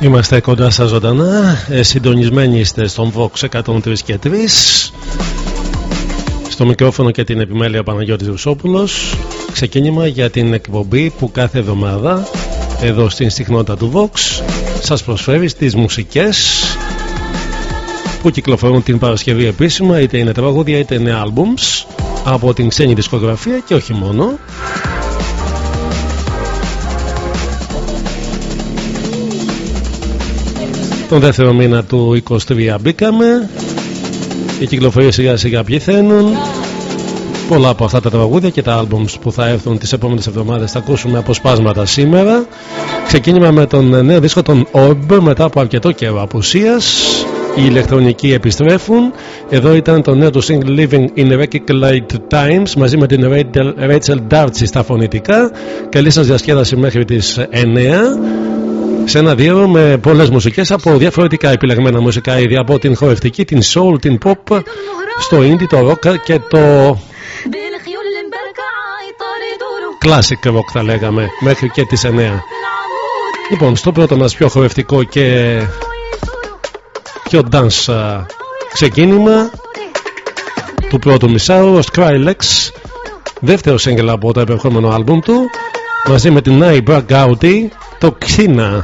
Είμαστε κοντά σα ζωντανά. Ε, συντονισμένοι είστε στον Vox 103 και 3. Στο μικρόφωνο και την επιμέλεια Παναγιώτης Ρουσόπουλος Ξεκίνημα για την εκπομπή που κάθε εβδομάδα εδώ στην συχνότητα του Vox σας προσφέρει στις μουσικές που κυκλοφορούν την Παρασκευή επίσημα είτε είναι τραγούδια είτε είναι albums από την ξένη δισκογραφία και όχι μόνο Τον δεύτερο μήνα του 23 μπήκαμε. Οι κυκλοφορίες σιγά σιγά πληθαίνουν Πολλά από αυτά τα τραγούδια και τα albums που θα έρθουν τις επόμενες εβδομάδες θα ακούσουμε αποσπάσματα σήμερα. Ξεκίνημα με τον νέο δίσκο των Orb μετά από αρκετό καιρό απουσίας. Οι ηλεκτρονικοί επιστρέφουν. Εδώ ήταν το νέο του single Living in Light Times μαζί με την Rachel Darcy στα φωνητικά. Καλή σας διασκέδαση μέχρι τις 9 σε ένα δύο με πολλές μουσικές από διαφορετικά επιλεγμένα μουσικά είδη από την χορευτική, την soul, την pop, στο indie, το rock και το classic rock θα λέγαμε μέχρι και τις 9. Λοιπόν, στο πρώτο μας πιο χορευτικό και πιο dance ξεκίνημα του πρώτου μισάου, ο Skrillex, δεύτερο single από το επερχόμενο άλμπουμ του, μαζί με την Nai Gauti, το Xina.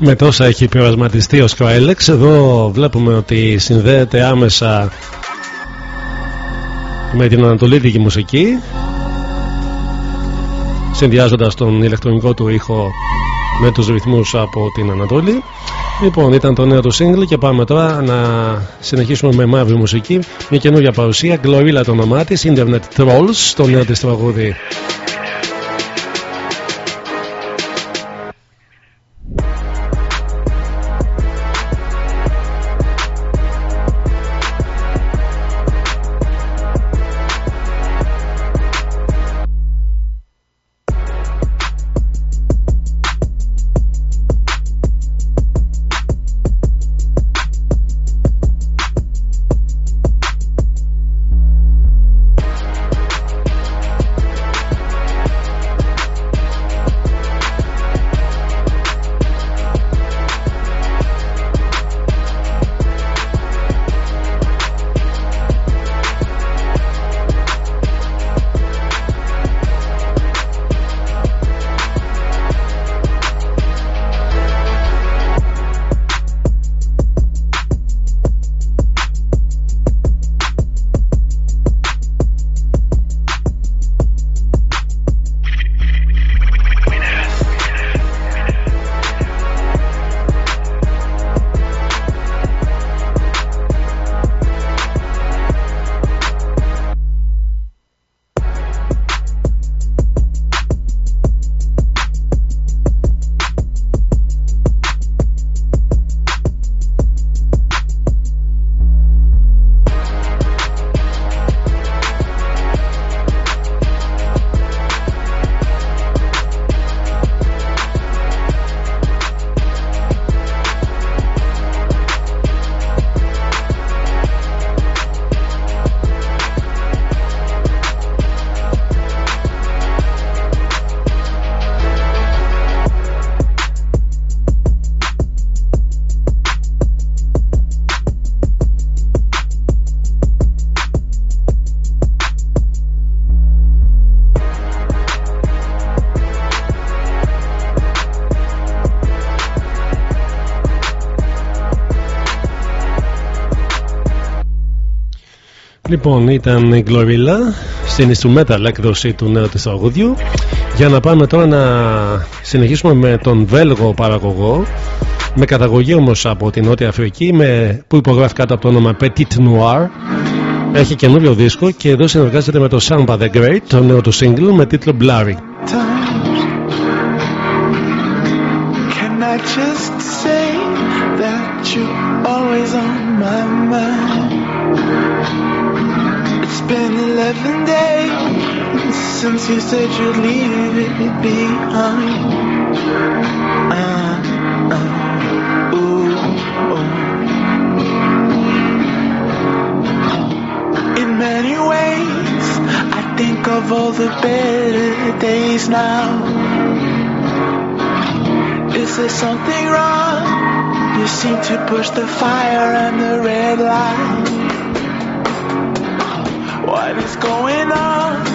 Με τόσα έχει πειρασματιστεί ο Σκράιλεξ εδώ βλέπουμε ότι συνδέεται άμεσα με την ανατολίτικη μουσική συνδυάζοντας τον ηλεκτρονικό του ήχο με τους ρυθμούς από την Ανατολή. Λοιπόν ήταν το νέο του single και πάμε τώρα να συνεχίσουμε με μαύρη μουσική. Μια καινούργια παρουσία Glorilla το όνομά της Internet Trolls το νέο της τραγούδι Λοιπόν, ήταν η Glorilla στην instrumental έκδοση του νέου της τραγουδιού. Για να πάμε τώρα να συνεχίσουμε με τον Βέλγο παραγωγό με καταγωγή όμως από την Νότια Αφρική με, που υπογράφει κάτω από το όνομα Petit Noir. Έχει καινούριο δίσκο και εδώ συνεργάζεται με το Samba the Great, το νέο του single με τίτλο Blurry. Since you said you'd leave it behind. Uh, uh, ooh, In many ways, I think of all the better days now. Is there something wrong? You seem to push the fire and the red light. What is going on?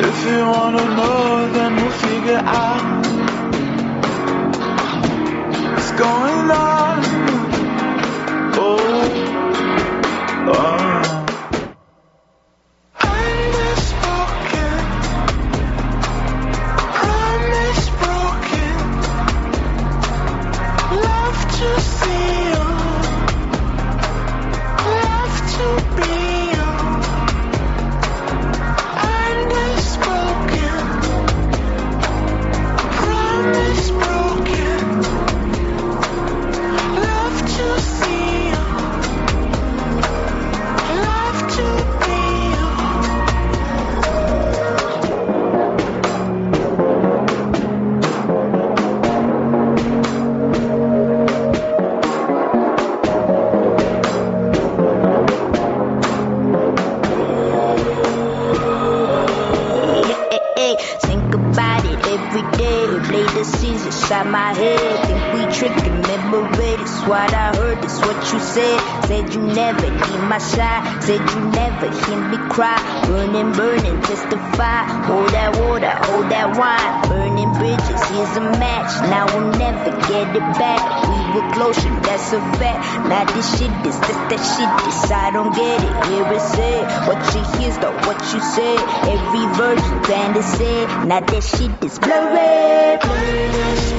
If you wanna know, then we'll figure out what's going on. Said you never hear me cry. Burning, burning, testify. Hold that water, hold that wine. Burning bridges, here's a match. Now we'll never get it back. We were closer, that's a fact. Now this shit is this, that shit is. I don't get it. Here it. What you hear's though, what you said. Every verse you plan to say. Now that shit is blurry. blurry.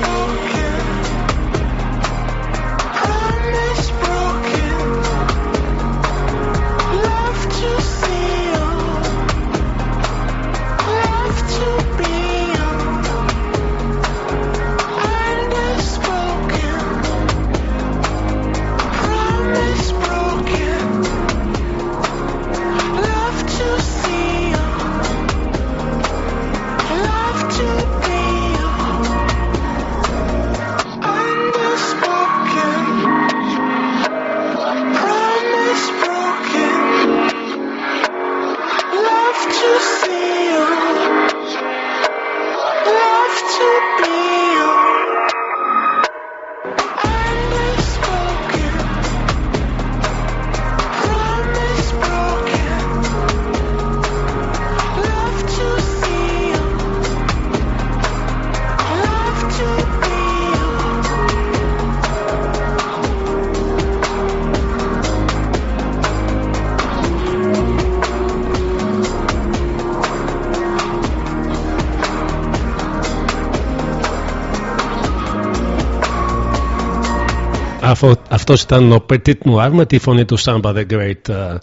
Αυτός ήταν ο Petit Noir με τη φωνή του Samba the Great ε,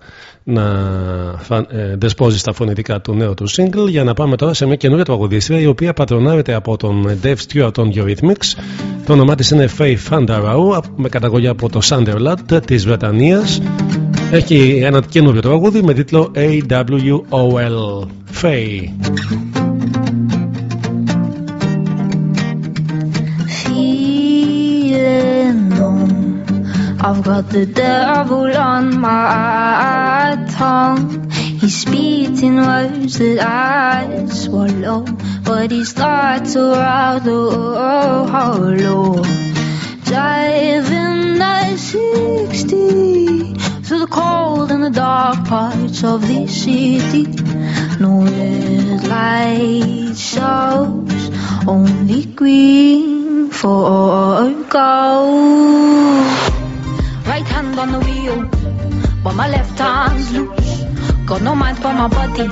να ε, δεσπόζει στα φωνητικά του νέου του single. Για να πάμε τώρα σε μια καινούργια τραγουδίστρια η οποία πατρονάρεται από τον Dave Stewart των Eurythmics. Το όνομά της είναι Faye Fandarau με καταγωγή από το Sunderland της Βρετανίας. Έχει ένα καινούργιο τραγούδι με τίτλο AWOL Faye I've got the devil on my tongue. He's spitting words that I swallow, but he starts to rattle oh, hollow. Driving at 60 through the cold and the dark parts of this city. No red light shows, only green for gold. On the wheel, but my left hand's loose. Got no mind for my body,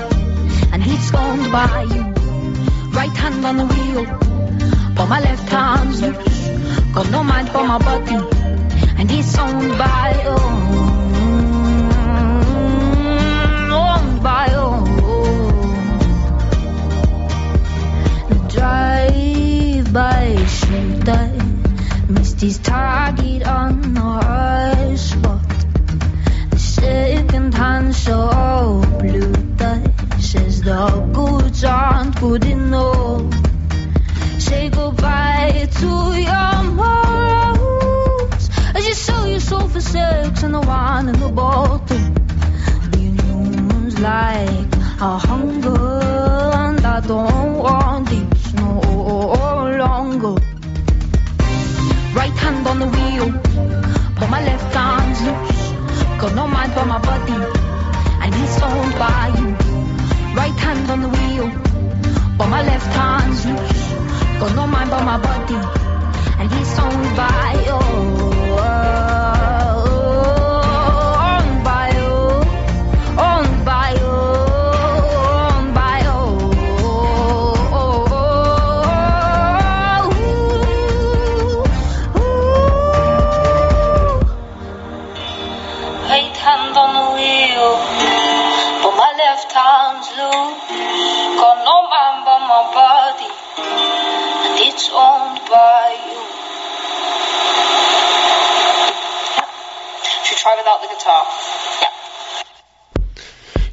and he's owned by you. Right hand on the wheel, but my left hand's loose. Got no mind for my body, and he's owned by you. Owned by you. Drive by shooter his target on our spot. The second hand so blue says the goods aren't good enough. Say goodbye to your morals as you sell your soul for sex and the wine and the bottle. Being humans like a hunger, and I don't want this no longer right hand on the wheel, but my left arm's loose. Got no mind for my body, and he's owned by you. Right hand on the wheel, but my left hand's loose. Got no mind for my body, and he's owned by you.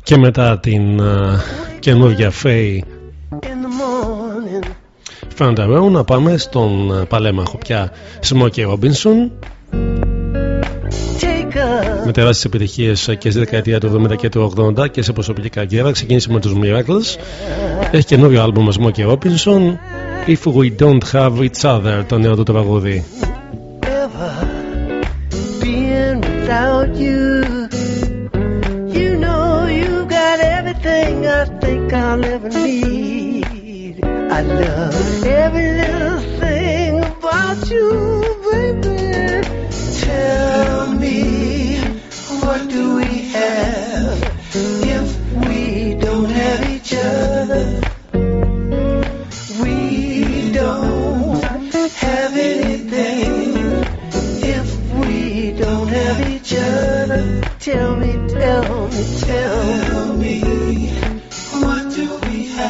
Και μετά την uh, καινούργια Faye Φανταρέου να πάμε στον παλέμαχο πια Smokey Robinson με τεράστιες επιτυχίες και στη δεκαετία του 70 και του 80 και σε προσωπική καριέρα. Ξεκίνησε με τους Miracles. Έχει καινούριο άλμπουμ με Smokey Robinson. If We Don't Have Each Other, το νέο του τραγούδι. never being without you. You I think I'll ever need. I love every little thing about you, baby. Tell me, what do we have if we don't have each other? We don't have anything if we don't have each other. Tell me, tell me, tell me,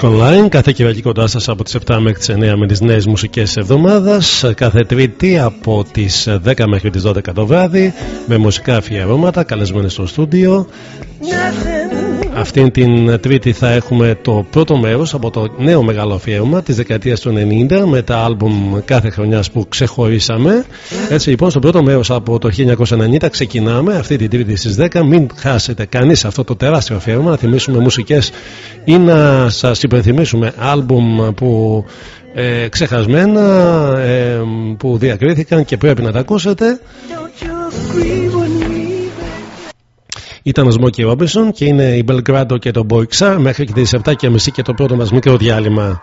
Music Online, κάθε Κυριακή κοντά σας από τις 7 μέχρι τις 9 με τις νέες μουσικές εβδομάδας. Κάθε Τρίτη από τις 10 μέχρι τις 12 το βράδυ με μουσικά αφιερώματα, καλεσμένες στο στούντιο. Nothing. Αυτήν την Τρίτη θα έχουμε το πρώτο μέρος από το νέο μεγάλο αφιέρωμα της δεκαετίας του 90 με τα άλμπουμ κάθε χρονιάς που ξεχωρίσαμε. Έτσι λοιπόν, στο πρώτο μέρος από το 1990 ξεκινάμε αυτή την Τρίτη στις 10. Μην χάσετε κανείς αυτό το τεράστιο αφιέρωμα, να θυμίσουμε μουσικές ή να σας υπενθυμίσουμε άλμπουμ που ε, ξεχασμένα ε, που διακρίθηκαν και πρέπει να τα ακούσετε. Don't you agree; with me? Ήταν ο Σμόκι Ρόμπινσον και είναι η Belgrado και το Boixar μέχρι και τις 7.30 και το πρώτο μας μικρό διάλειμμα.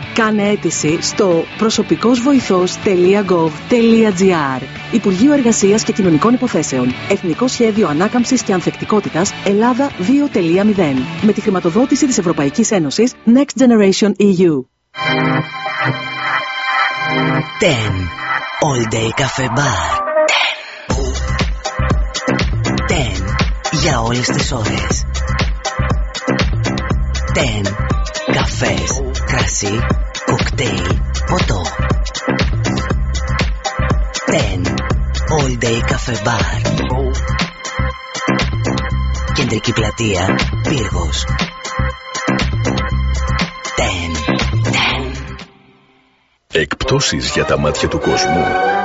Κάνε αίτηση στο προσωπικόςβοηθός.gov.gr Υπουργείο Εργασίας και Κοινωνικών Υποθέσεων. Εθνικό Σχέδιο Ανάκαμψης και Ανθεκτικότητας Ελλάδα 2.0. Με τη χρηματοδότηση της Ευρωπαϊκής Ένωσης Next Generation EU. 10. All Day Cafe Bar. 10. Για όλες τις ώρες. 10. Καφές, κρασί, κοκτέιλ, ποτό. 10. All Day Cafe Bar. Κεντρική πλατεία, Πύργος. 10. 10. Εκπτώσεις για τα μάτια του κόσμου.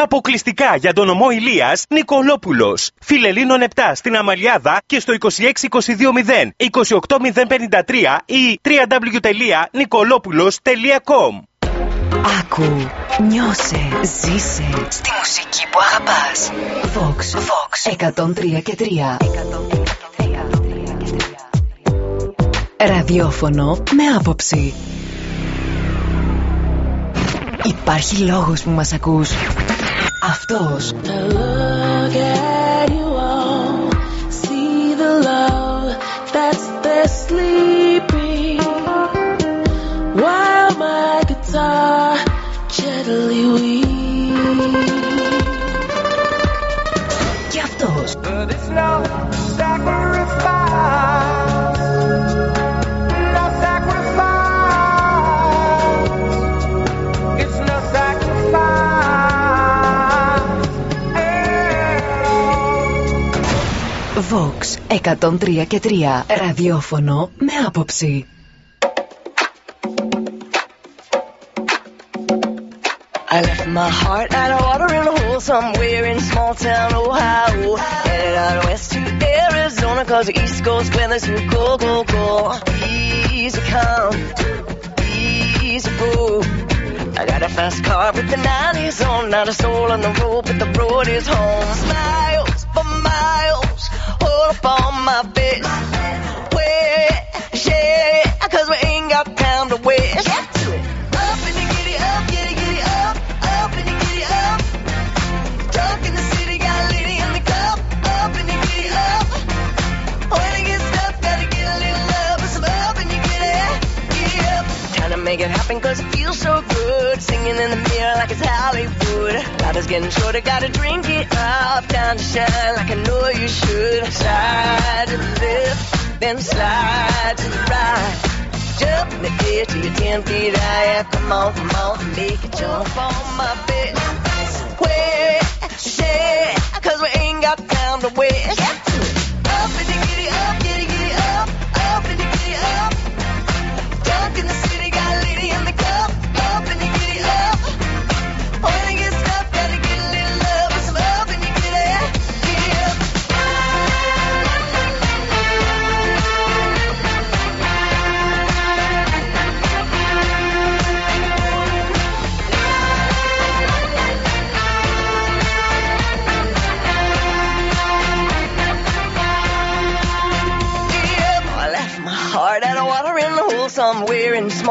Αποκλειστικά για τον ομό Ηλίας Νικολόπουλος. Φιλελίνων 7 στην Αμαλιάδα και στο 26220 28053 ή www.nicolopoulos.com Άκου, νιώσε, ζήσε στη μουσική που αγαπάς. Vox, Vox 103 και 3. Ραδιόφωνο με άποψη. Υπάρχει λόγος που μας ακούς. Αυτός. Look at you all, see the love that's there sleeping. While my guitar gently Vox 103 και 3. Ραδιόφωνο με άποψη. I left my heart out of water in a hole somewhere in small town Ohio. Headed out west to Arizona, cause the East Coast weather's too cold, cold, cold. Easy come, easy go. I got a fast car with the 90s on, not a soul on the road, but the road is home. Smiles for miles, all up on my face. Wait, shit, cause we ain't got time to waste. Make it happen cause it feels so good. Singing in the mirror like it's Hollywood. Life is getting shorter, gotta drink it up. Time to shine like I know you should. Slide to the left, then slide to the right. Jump in the air till you're 10 feet high. Come on, come on, make it jump on my bed. Wait, shit, cause we ain't got time to waste.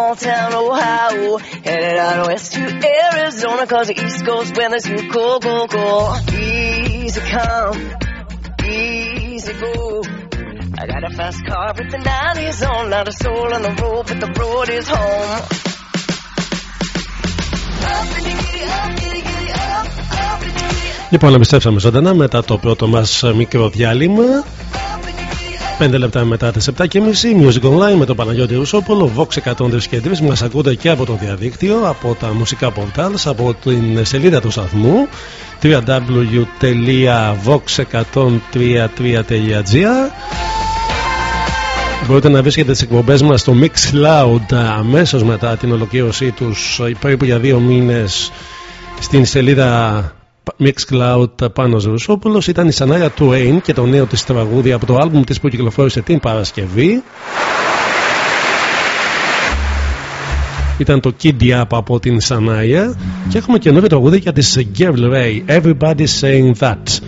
Small town Ohio. Headed out west to Arizona cause the east coast weather's too cold, cold, cold. Easy come, easy go. I got a fast car with the 90s on, not a soul on the road, but the road is home. Up and you giddy up, giddy giddy up, up and you giddy up. Λοιπόν, επιστρέψαμε ζωντανά μετά το πρώτο μα μικρό διάλειμμα. 5 λεπτά μετά τις 7.30 Music Online με τον Παναγιώτη Ρουσόπουλο, Vox 103 και 3. Μας ακούτε και από το διαδίκτυο, από τα μουσικά portals, από την σελίδα του σταθμού www.vox103.gr Μπορείτε να βρίσκετε τις εκπομπές μας στο Mixcloud αμέσως μετά την ολοκλήρωσή τους περίπου για δύο μήνες στην σελίδα Mixcloud Πάνος Ρουσόπουλος. Ήταν η Σανάια Twain και το νέο της τραγούδι από το άλμπουμ της που κυκλοφόρησε την Παρασκευή. Ήταν το Kid Up από την Σανάια. Και έχουμε καινούριο τραγούδι για τη Girl Ray. Everybody Saying That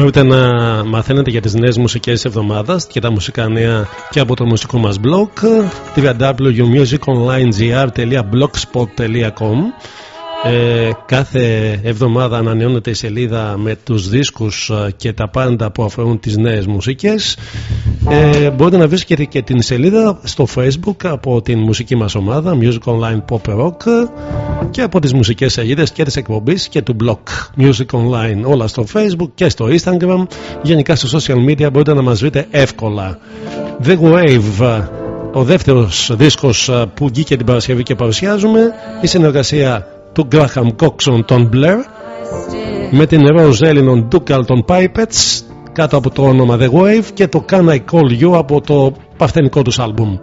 Μπορείτε να μαθαίνετε για τις νέες μουσικές εβδομάδας και τα μουσικά νέα και από το μουσικό μας blog www.musiconglinegr.blogspot.com ε, κάθε εβδομάδα ανανεώνεται η σελίδα με τους δίσκους ε, και τα πάντα που αφορούν τις νέες μουσικές. Ε, μπορείτε να βρίσκετε και την σελίδα στο facebook από την μουσική μας ομάδα Music Online Pop Rock και από τις μουσικές σελίδες και της εκπομπής και του blog Music Online. Όλα στο facebook και στο instagram. Γενικά στο social media μπορείτε να μας βρείτε εύκολα. The Wave ο δεύτερος δίσκος που βγήκε την Παρασκευή και παρουσιάζουμε η συνεργασία του Graham Coxon των Blair με την Rose Ellen Ducal των Pipets κάτω από το όνομα The Wave και το Can I Call You από το παρθενικό τους άλμπουμ.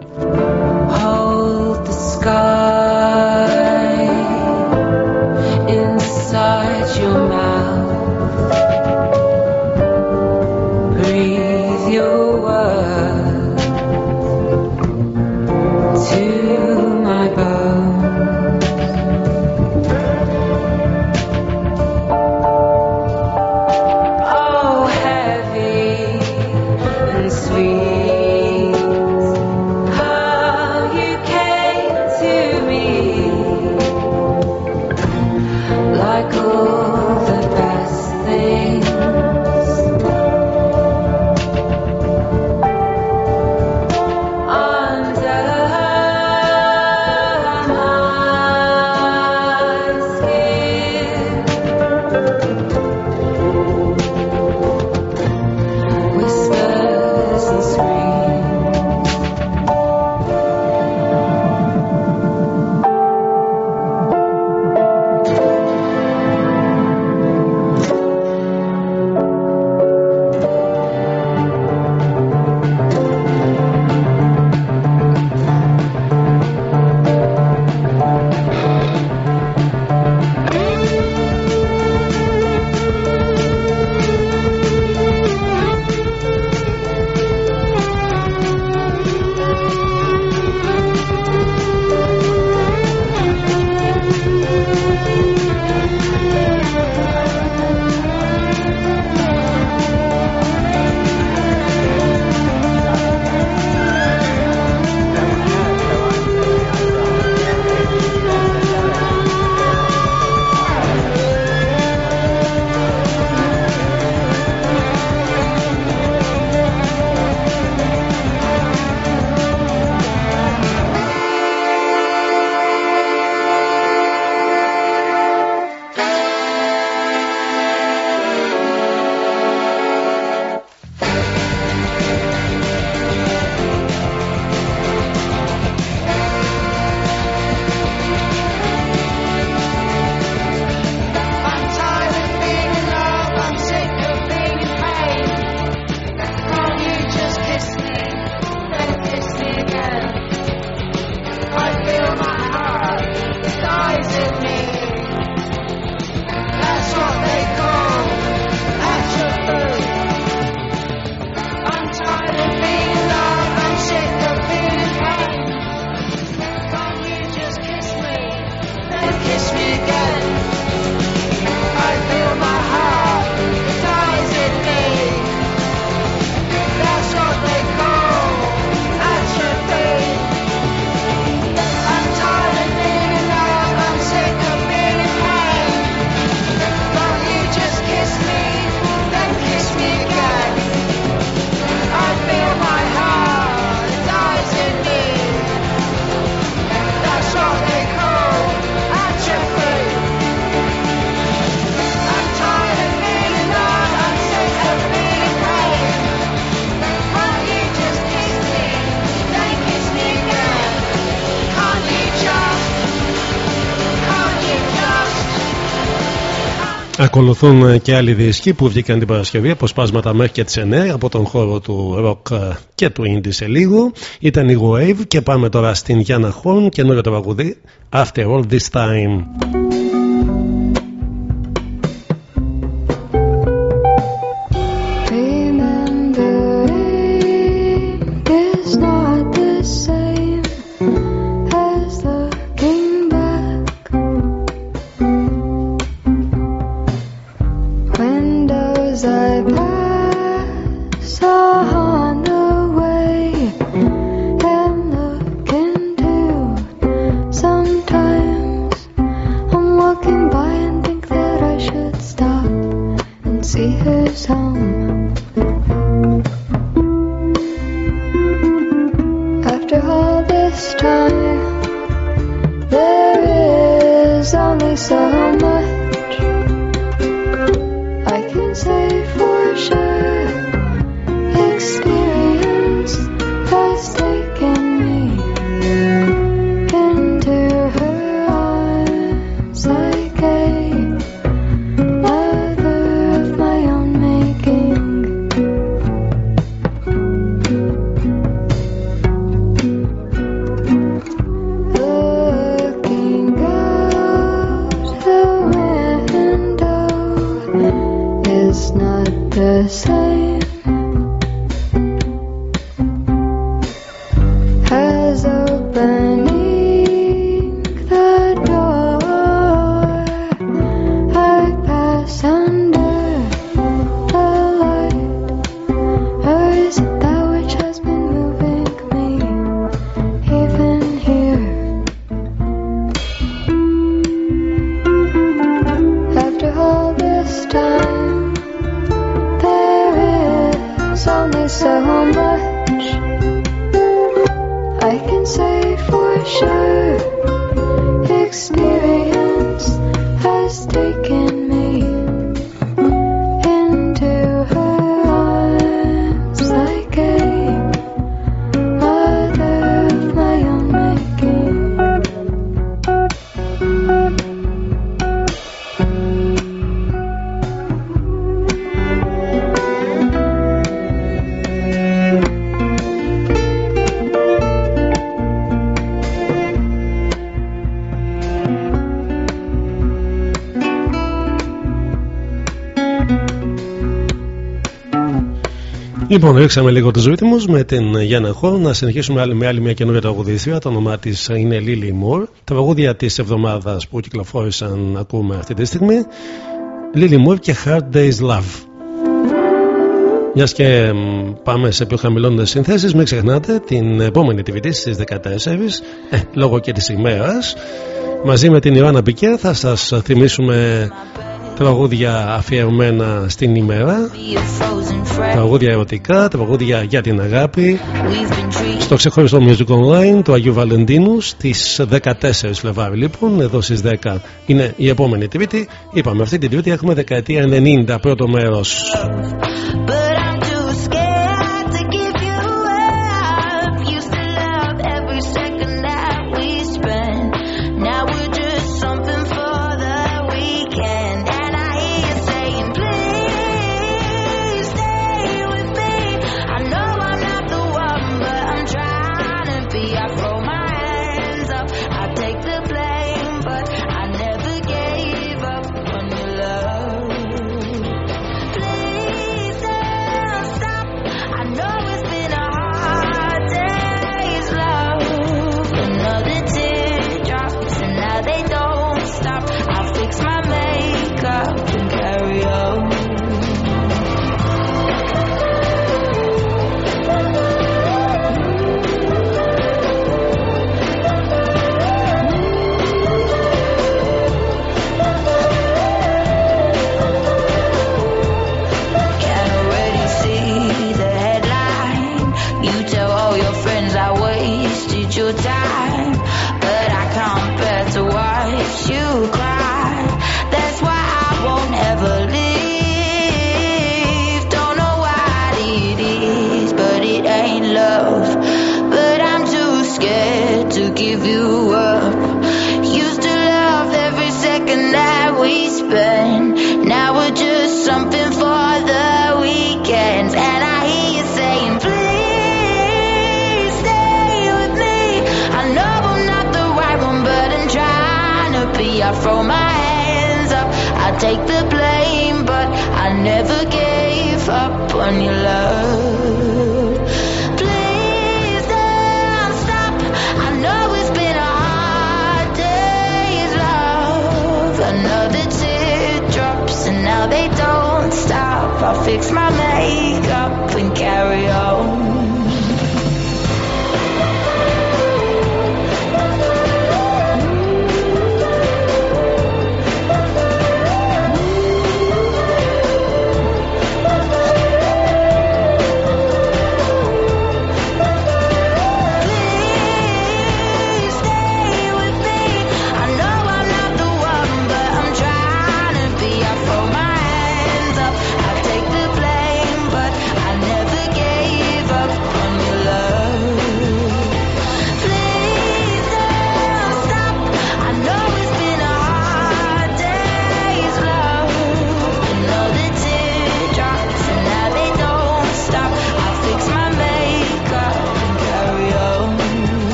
Ακολουθούν και άλλοι δίσκοι που βγήκαν την Παρασκευή, αποσπάσματα μέχρι και τις 9 από τον χώρο του rock και του indie σε λίγο. Ήταν η Wave και πάμε τώρα στην Γιάννα Χόρν, καινούριο το παγουδί After All This Time. only so Λοιπόν, ρίξαμε λίγο του ρύθμου με την Γιάννα Χόρ να συνεχίσουμε άλλη, με άλλη μια καινούργια τραγουδίστρια. Το όνομά της είναι Lily Moore. Τα τραγούδια της εβδομάδας που κυκλοφόρησαν ακούμε αυτή τη στιγμή. Lily Moore και Hard Day's Love. Μιας και πάμε σε πιο χαμηλώνε συνθέσεις, μην ξεχνάτε την επόμενη DVD στις 14, ε, λόγω και της ημέρας. Μαζί με την Ιωάννα Πικέ θα σας θυμίσουμε τραγούδια αφιερωμένα στην ημέρα τραγούδια ερωτικά, τραγούδια για την αγάπη. Στο ξεχωριστό Music Online του Αγίου Βαλεντίνου στις 14 Φλεβάρι λοιπόν εδώ στις 10 είναι η επόμενη τρίτη. Είπαμε αυτή την τρίτη έχουμε δεκαετία 90 πρώτο μέρος die. I throw my hands up. I take the blame, but I never gave up on your love. Please don't stop. I know it's been a hard day's love. Another tear drops and now they don't stop. I fix my makeup and carry on.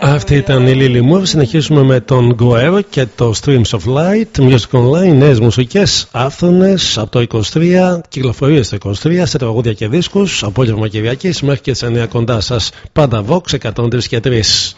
Αυτή ήταν η Lily Move. Συνεχίζουμε με τον Goer και το Streams of Light. Music Online, νέες μουσικές, άφθονες από το 23, κυκλοφορίες το 23, σε τραγούδια και δίσκους. Απόγευμα Κυριακής μέχρι και τις 9 κοντά σας. Πάντα Vox 103 και 3.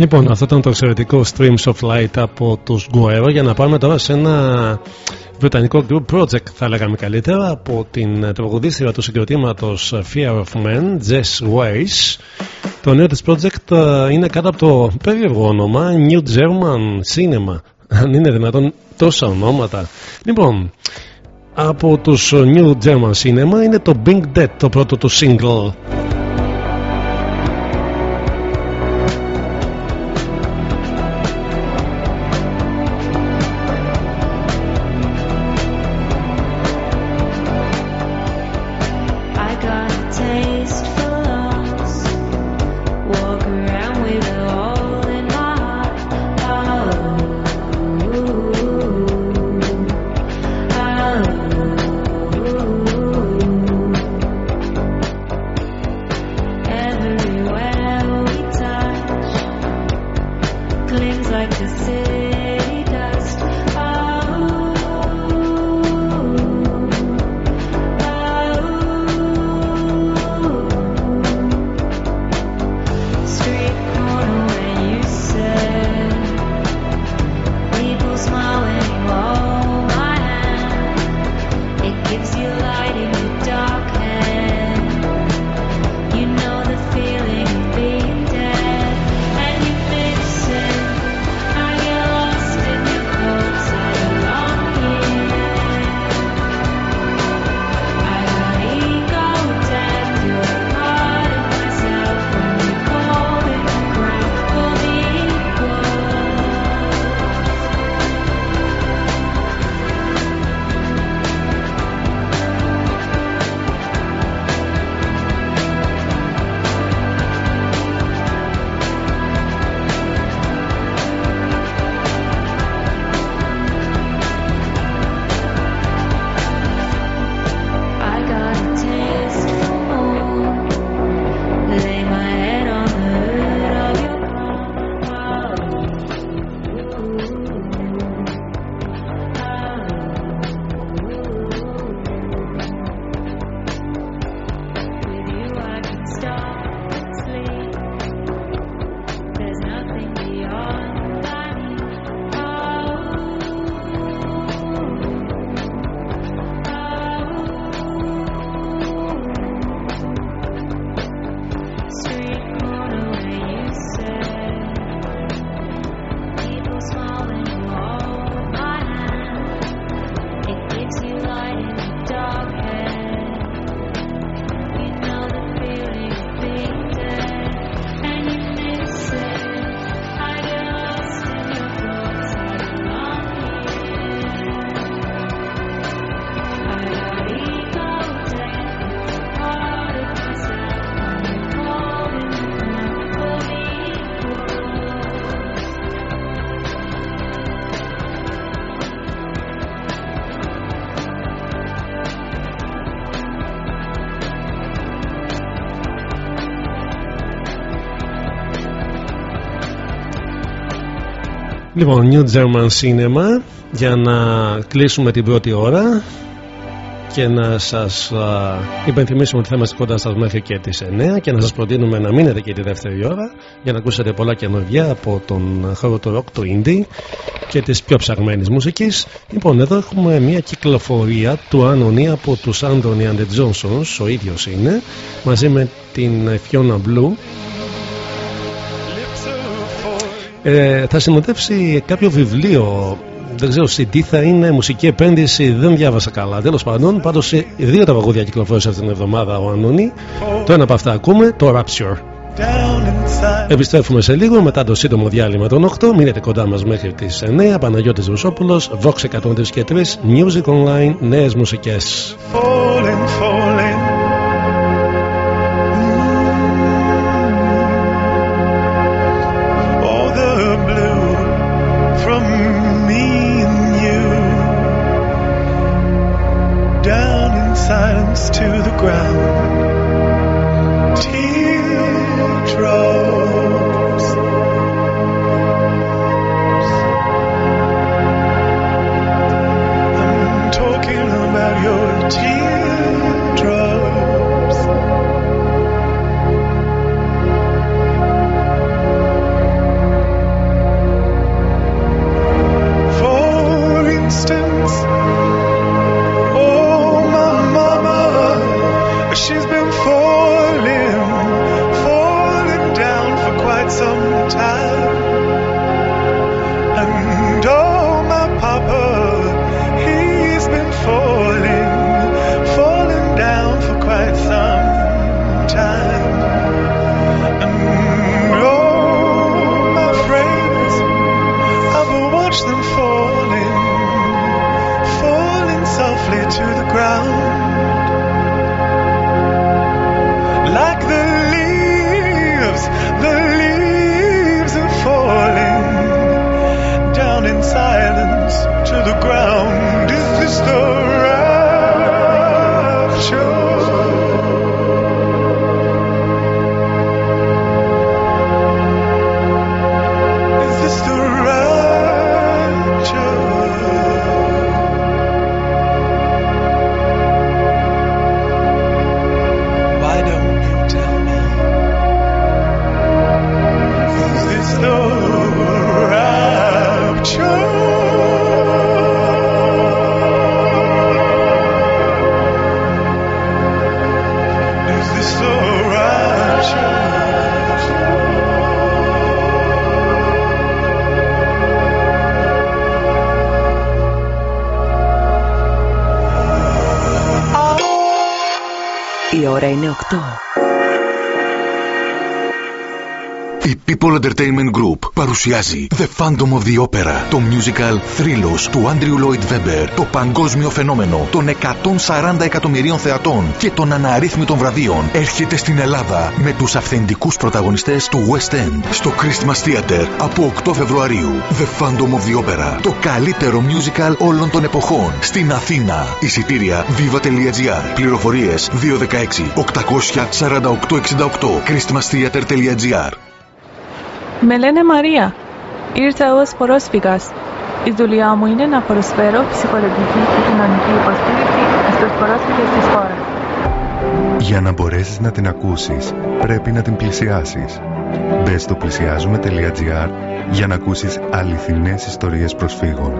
Λοιπόν, αυτό ήταν το εξαιρετικό Streams of Light από τους Guero για να πάμε τώρα σε ένα βρετανικό group project θα λέγαμε καλύτερα από την τραγουδίστρια του συγκροτήματος Fear of Men, Jess Weiss. Το νέο της project ε, είναι κάτω από το περίεργο όνομα New German Cinema. Αν είναι δυνατόν τόσα ονόματα. Λοιπόν, από τους New German Cinema είναι το Bing Dead το πρώτο του single. Λοιπόν, New German Cinema για να κλείσουμε την πρώτη ώρα και να σας α, υπενθυμίσουμε ότι θα είμαστε κοντά σας μέχρι και τις 9 και να σας προτείνουμε να μείνετε και τη δεύτερη ώρα για να ακούσετε πολλά καινούργια από τον χώρο του rock, του indie και της πιο ψαγμένης μουσικής. Λοιπόν, εδώ έχουμε μια κυκλοφορία του Άνωνη από τους Anthony and the Johnsons, ο ίδιος είναι, μαζί με την Fiona Blue ε, θα συνοδεύσει κάποιο βιβλίο. Δεν ξέρω, CD θα είναι μουσική επένδυση, δεν διάβασα καλά. Τέλος πάντων, πάντως δύο τα παγόδια κυκλοφόρησε αυτήν την εβδομάδα ο Ανώνη. Το ένα από αυτά ακούμε, το Rapture. Επιστρέφουμε σε λίγο μετά το σύντομο διάλειμμα των 8. Μείνετε κοντά μας μέχρι τις 9. Παναγιώτης Ρουσόπουλο, Vox 103 και 3, Music Online, νέες μουσικές. falling, falling. Είναι 8. People Entertainment Group παρουσιάζει The Phantom of the Opera, το musical Thrillos του Andrew Lloyd Webber, το παγκόσμιο φαινόμενο των 140 εκατομμυρίων θεατών και των αναρρύθμιτων βραβείων. Έρχεται στην Ελλάδα με τους αυθεντικούς πρωταγωνιστές του West End στο Christmas Theater από 8 Φεβρουαρίου. The Phantom of the Opera, το καλύτερο musical όλων των εποχών στην Αθήνα. Εισιτήρια viva.gr. Πληροφορίες 216 800 4868 christmastheater.gr Με λένε Μαρία. Ήρθα ως πρόσφυγας. Η δουλειά μου είναι να προσφέρω ψυχολογική και κοινωνική υποστήριξη στους πρόσφυγες της χώρας. Για να μπορέσεις να την ακούσεις, πρέπει να την πλησιάσεις. Μπες στο πλησιάζουμε.gr για να ακούσεις αληθινές ιστορίες προσφύγων.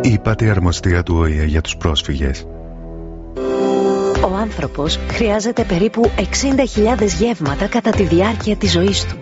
Είπατε η αρμοστία του ΟΗΕ για τους πρόσφυγες. Ο άνθρωπος χρειάζεται περίπου 60.000 γεύματα κατά τη διάρκεια της ζωής του.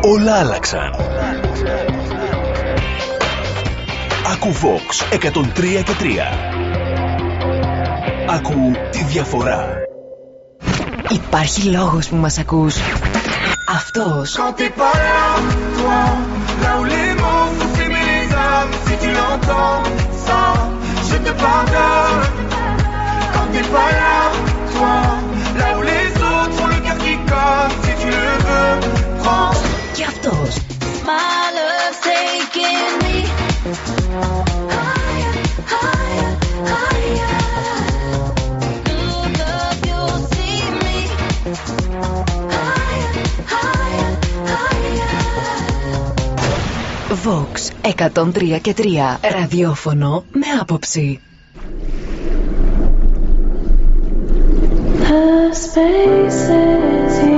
Όλα άλλαξαν. Ακού Vox 103 και 3. Ακού τη διαφορά. Υπάρχει λόγος που μας ακούς. Αυτός. Quand t'es pas là, toi, là où les mots font s'aimer les âmes, si tu l'entends, ça, je te pardonne. Quand t'es pas là, toi, là où les autres ont le cœur qui cogne, si tu le veux, prends. Και αυτός. My love's taking me higher, higher, higher. Look up, you'll see me higher, higher, higher. Vox 103 και 3. Ραδιόφωνο με άποψη. The spaces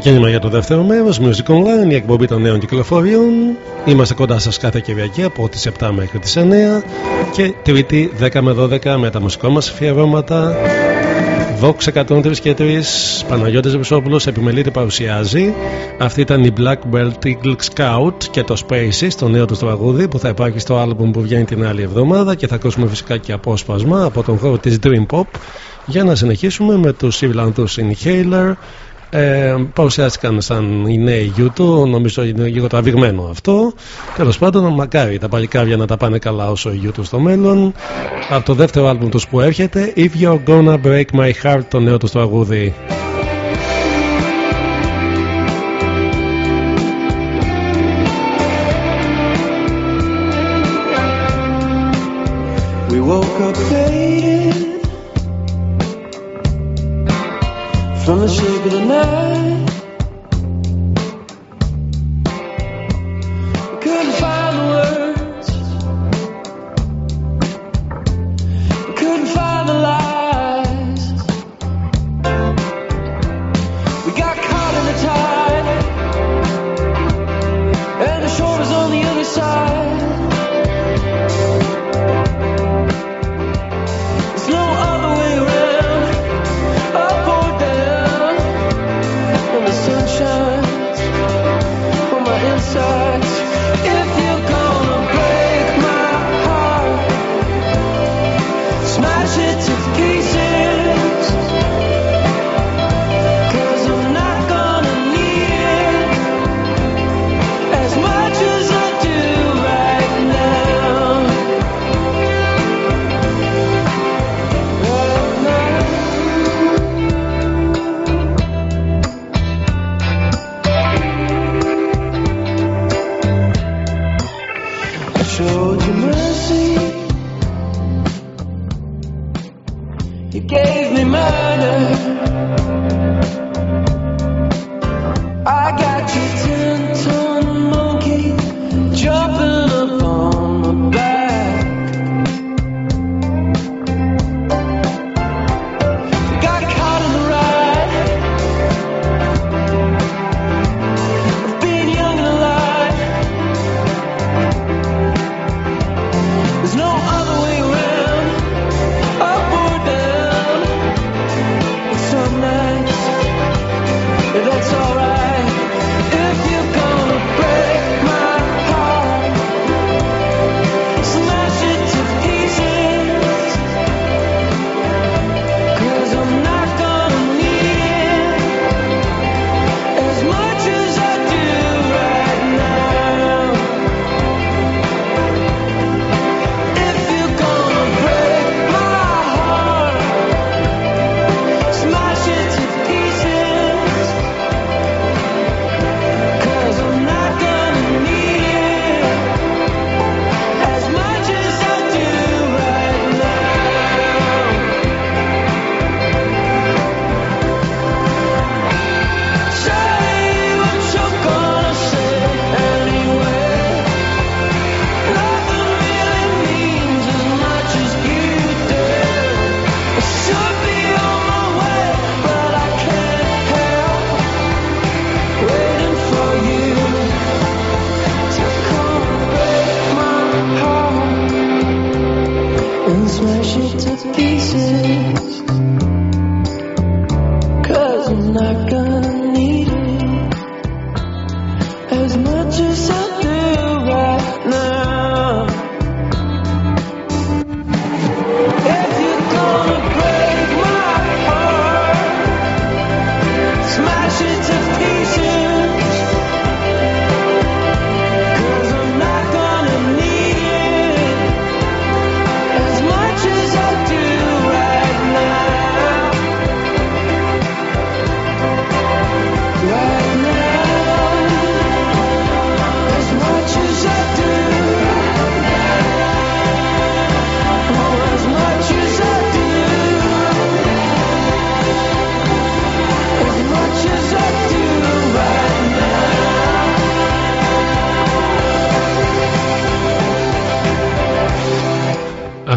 Ξεκίνημα για το δεύτερο μέρος, Music Online, η εκπομπή των νέων κυκλοφοριών. Είμαστε κοντά σας κάθε Κυριακή από τις 7 μέχρι τις 9 και Τρίτη 10 με 12 με τα μουσικά μας αφιερώματα. Vox 103 και 3, Παναγιώτης Βυσόπουλος επιμελείται παρουσιάζει. Αυτή ήταν η Black Belt Eagle Scout και το Spaces, το νέο τους τραγούδι που θα υπάρχει στο άλμπουμ που βγαίνει την άλλη εβδομάδα και θα ακούσουμε φυσικά και απόσπασμα από τον χώρο της Dream Pop για να συνεχίσουμε με τους Ιρλανδούς Inhaler ε, παρουσιάστηκαν σαν οι νέοι YouTube, νομίζω είναι λίγο τραβηγμένο αυτό. Τέλος πάντων, μακάρι τα παλικάρια να τα πάνε καλά όσο οι YouTube στο μέλλον. Από το δεύτερο άλμπουμ τους που έρχεται, If You're Gonna Break My Heart, το νέο τους τραγούδι. We woke up from the shape of the night.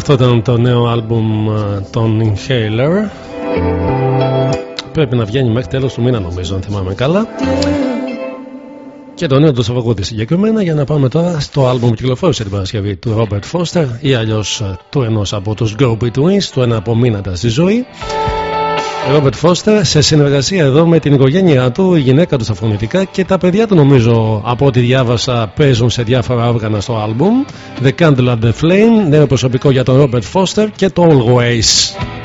Αυτό ήταν το νέο άλμπουμ ε, των Inhaler πρέπει να βγαίνει μέχρι τέλος του μήνα, νομίζω, αν θυμάμαι καλά. Και το νέο του Σαββαγούδη συγκεκριμένα για να πάμε τώρα στο άλμπουμ που κυκλοφόρησε την Παρασκευή του Robert Foster ή αλλιώς του ενός από τους Go Betweens, του ένα από μήνατα στη ζωή. Ρόμπερτ Φώστερ σε συνεργασία εδώ με την οικογένειά του, η γυναίκα του στα φωνητικά και τα παιδιά του νομίζω από ό,τι διάβασα παίζουν σε διάφορα όργανα στο άλμπουμ The Candle and the Flame, νέο προσωπικό για τον Ρόμπερτ Φώστερ και το Always. Always.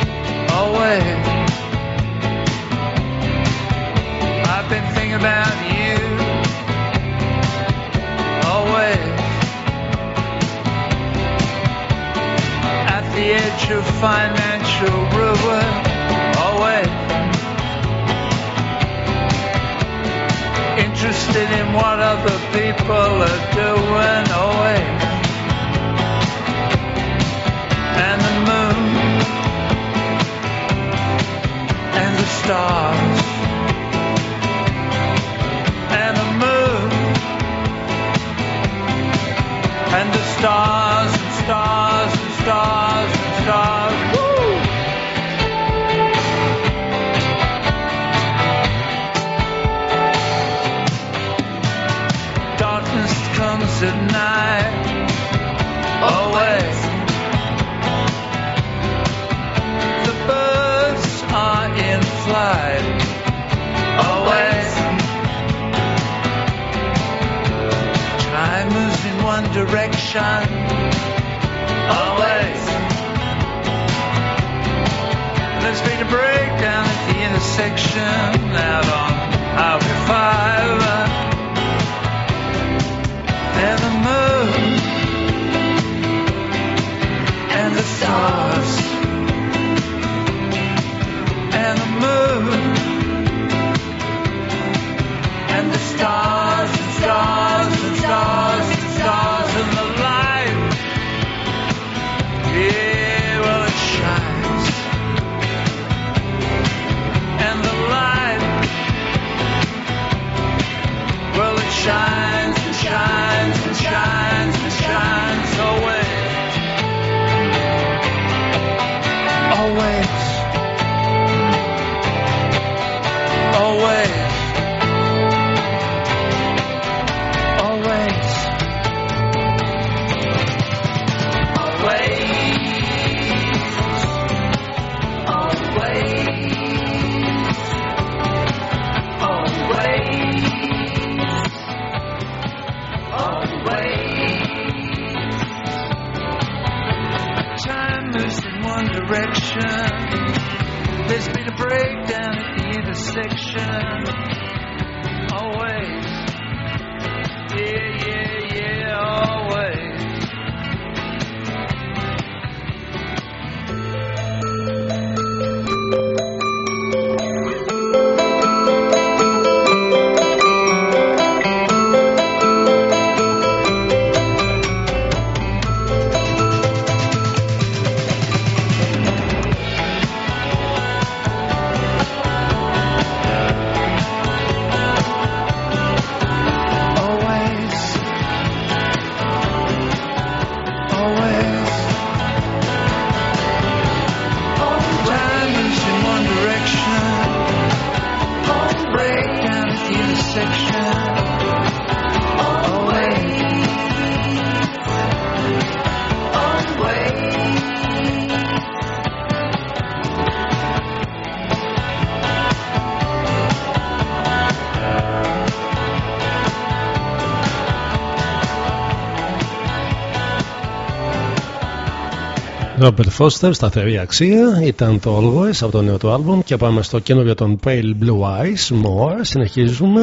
Ρόμπερτ Φώστερ, σταθερή αξία, ήταν το Always από το νέο του άλμπουμ. Και πάμε στο καινούριο των Pale Blue Eyes, More, συνεχίζουμε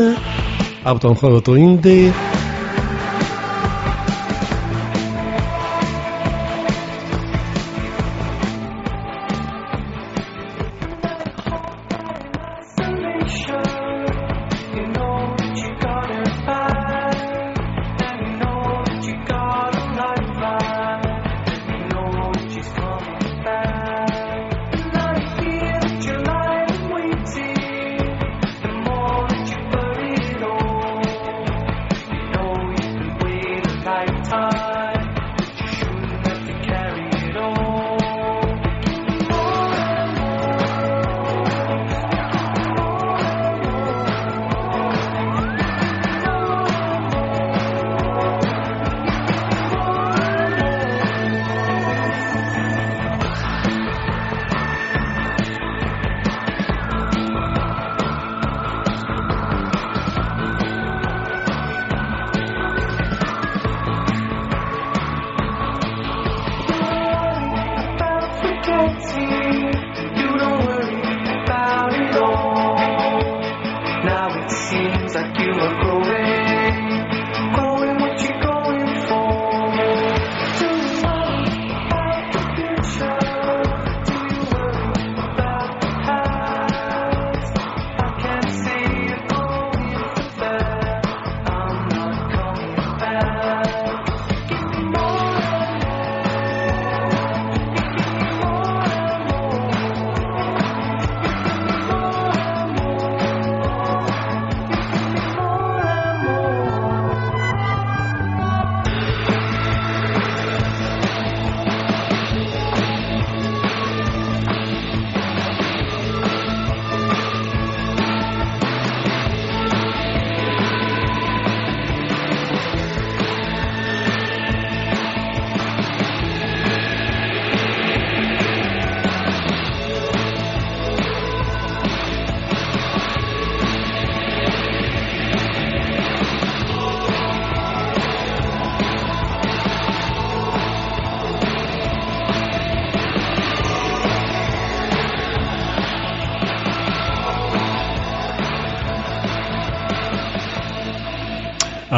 από τον χώρο του Indie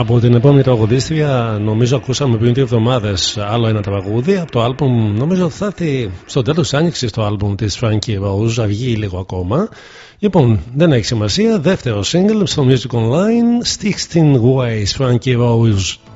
Από την επόμενη τραγουδίστρια, νομίζω ακούσαμε πριν δύο εβδομάδες άλλο ένα τραγούδι από το άλμπουμ. Νομίζω θα έρθει στο τέλος της άνοιξης το άλμπουμ της Frankie Rose, θα βγει λίγο ακόμα. Λοιπόν, δεν έχει σημασία. Δεύτερο single στο Music Online, 16 Ways Frankie Rose.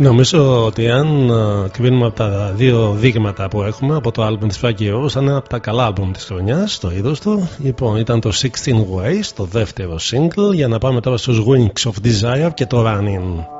Νομίζω ότι αν ε, κρίνουμε από τα δύο δείγματα που έχουμε από το άλμπουμ της Frankie Rose θα είναι από τα καλά άλμπουμ της χρονιάς, το είδος του. Λοιπόν, ήταν το 16 Ways, το δεύτερο single, για να πάμε τώρα στους Wings of Desire και το Running.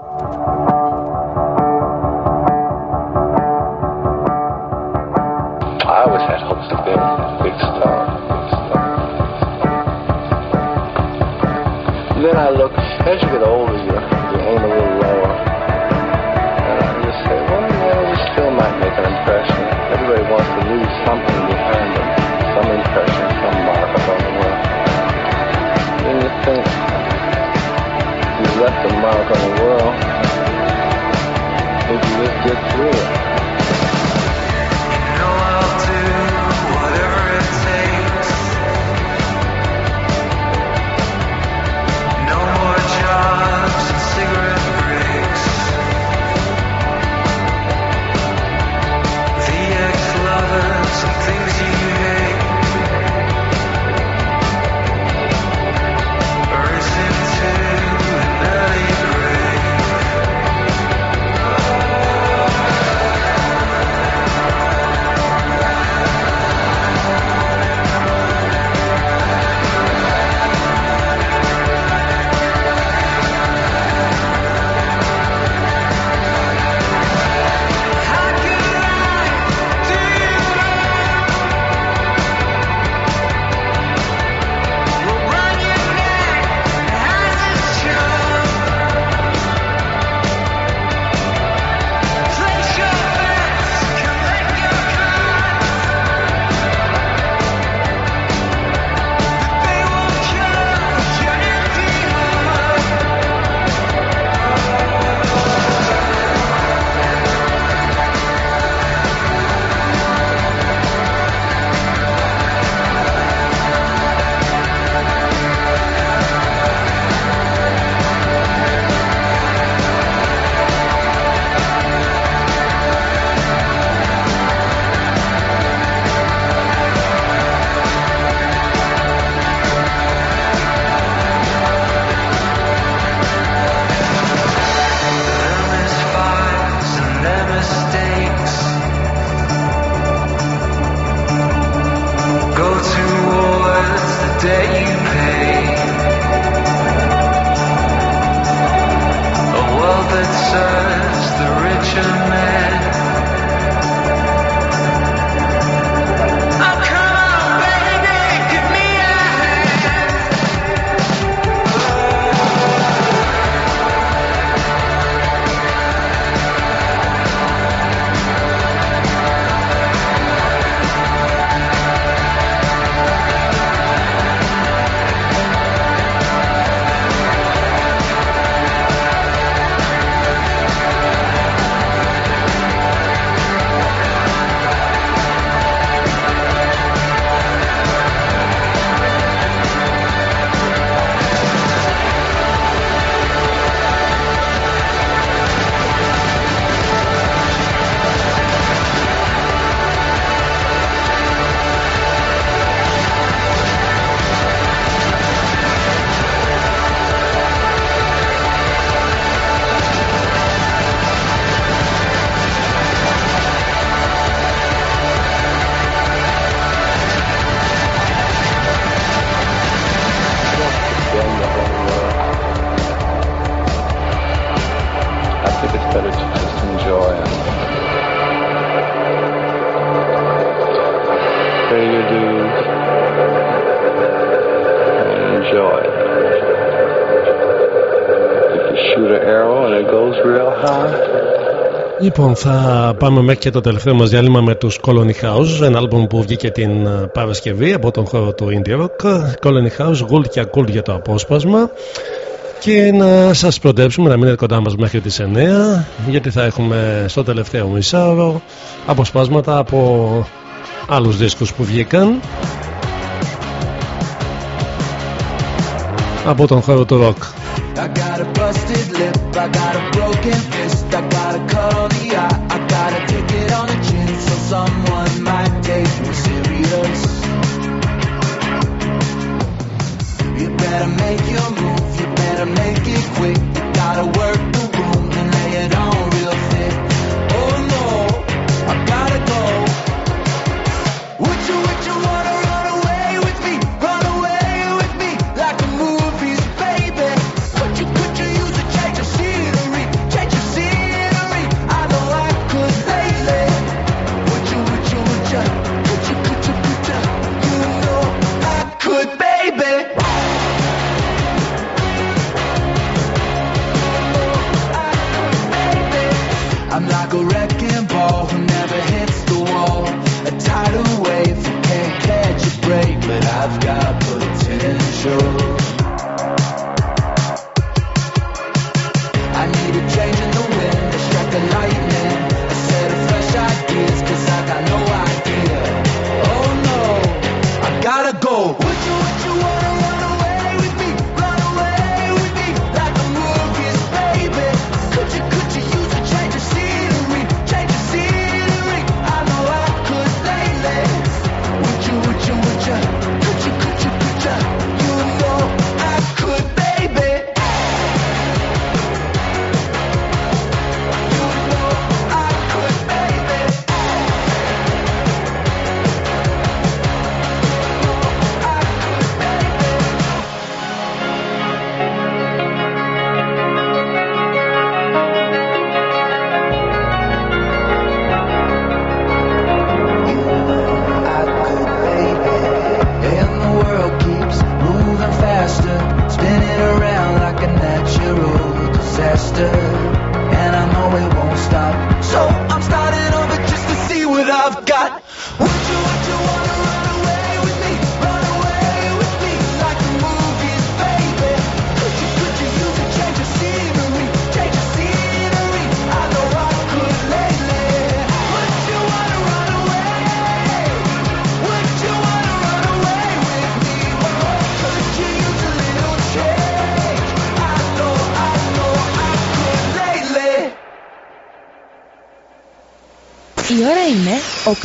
Λοιπόν, θα πάμε μέχρι και το τελευταίο μας διάλειμμα με τους Colony House, ένα άλμπουμ που βγήκε την ε, Παρασκευή από τον χώρο του Indie Rock. Colony House, Gold και Cool για το απόσπασμα. Και να σας προτέψουμε να μείνετε κοντά μας μέχρι τις 9, γιατί θα έχουμε στο τελευταίο μισάωρο αποσπάσματα από άλλους δίσκους που βγήκαν. Από τον χώρο του rock. I got a broken fist, I got a cut on the eye, I got a ticket on the chin, so someone might take me serious. You better make your move, you better make it quick. gotta go.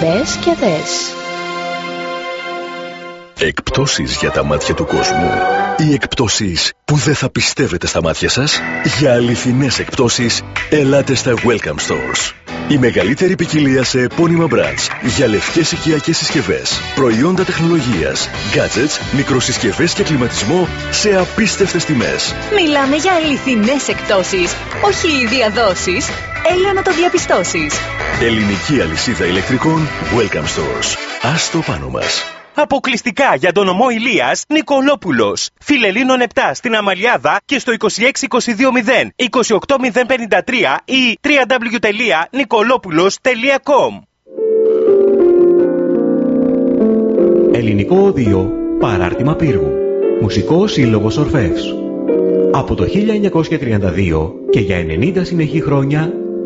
Μπες και δες. Εκπτώσεις για τα μάτια του κόσμου. Οι εκπτώσεις που δεν θα πιστεύετε στα μάτια σας. Για αληθινές εκπτώσεις, ελάτε στα Welcome Stores. Η μεγαλύτερη ποικιλία σε επώνυμα brands για λευκές οικιακές συσκευές, προϊόντα τεχνολογίας, gadgets, μικροσυσκευές και κλιματισμό σε απίστευτες τιμές. Μιλάμε για αληθινές εκτόσεις, όχι διαδόσεις. Έλα να το διαπιστώσεις. Ελληνική αλυσίδα ηλεκτρικών Welcome Stores. Ας το πάνω μας. Αποκλειστικά για τον ομό Ηλίας Νικολόπουλος. Φιλελίνων 7 στην Αμαλιάδα και στο 26220 28053 ή www.nicolopoulos.com Ελληνικό Οδείο Παράρτημα Πύργου Μουσικό Σύλλογο Ορφεύς Από το 1932 και για 90 συνεχή χρόνια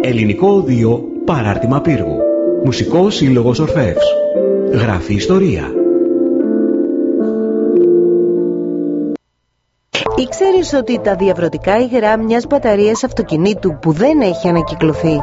Ελληνικό Οδείο Παράρτημα Πύργου. Μουσικός Σύλλογος Ορφεύς. Γράφει ιστορία. Ήξερες ότι τα διαβρωτικά υγρά μιας μπαταρίας αυτοκινήτου που δεν έχει ανακυκλωθεί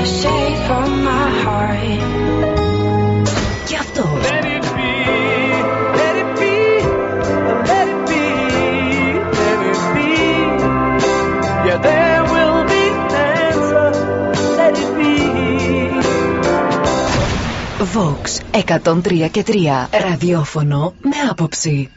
Not the shade from my heart. Και αυτός. Let it be, let it be, let it be, let it be. Yeah, there will be answer. Let it be. Vox 103 και 3. Ραδιόφωνο με άποψη.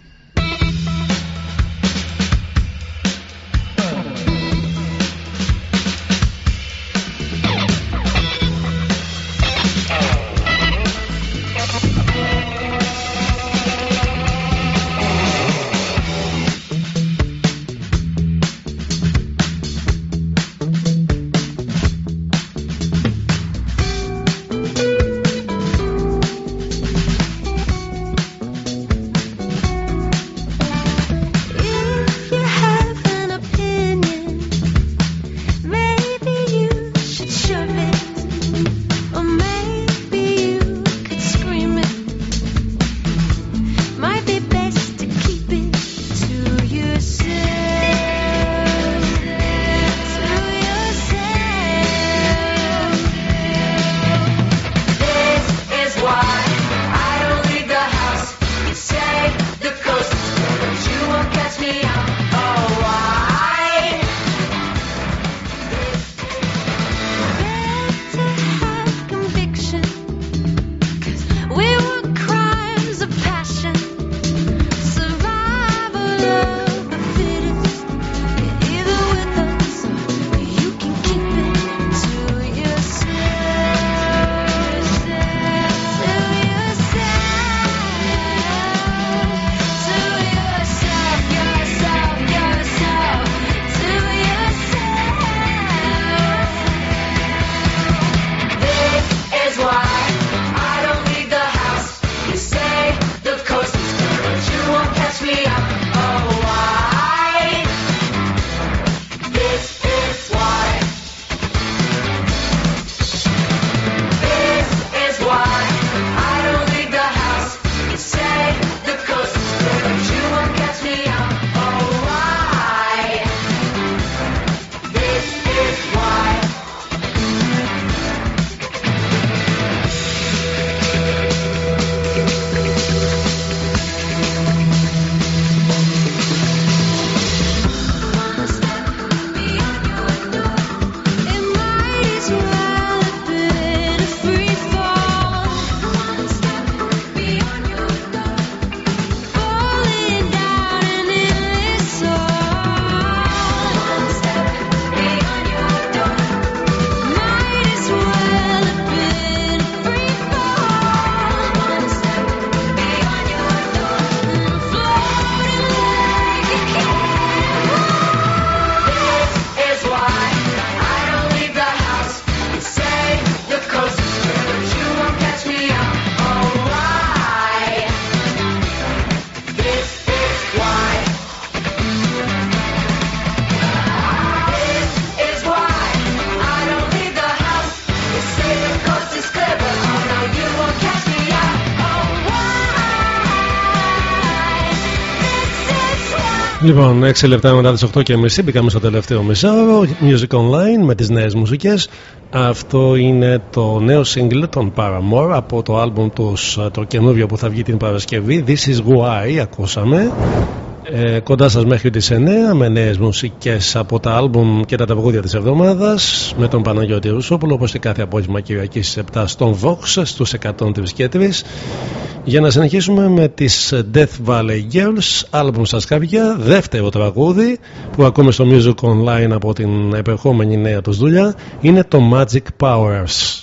Λοιπόν, 6 λεπτά μετά τις 8 και μισή μπήκαμε στο τελευταίο μισάωρο. Music Online με τις νέες μουσικές. Αυτό είναι το νέο single των Paramore από το album τους, το καινούριο που θα βγει την Παρασκευή. This is Why, ακούσαμε. Ε, κοντά σας μέχρι τις 9 με νέες μουσικές από τα άλμπουμ και τα τραγούδια της εβδομάδας με τον Παναγιώτη Ρουσόπουλο όπως και κάθε απόγευμα Κυριακή στις 7 στον Vox στους 103 και 3 για να συνεχίσουμε με τις Death Valley Girls άλμπουμ στα σκάβια, δεύτερο τραγούδι που ακούμε στο Music Online από την επερχόμενη νέα τους δουλειά είναι το Magic Powers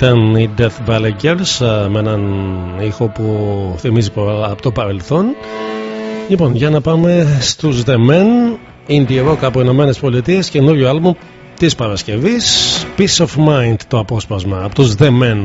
Ήταν η Death Valley Girls ε, με έναν ήχο που θυμίζει πολλά από το παρελθόν. Λοιπόν, για να πάμε στους The Men, Indie Rock από Ηνωμένες Πολιτείες, καινούριο άλμπουμ της Παρασκευής, Peace of Mind το απόσπασμα από τους The Men.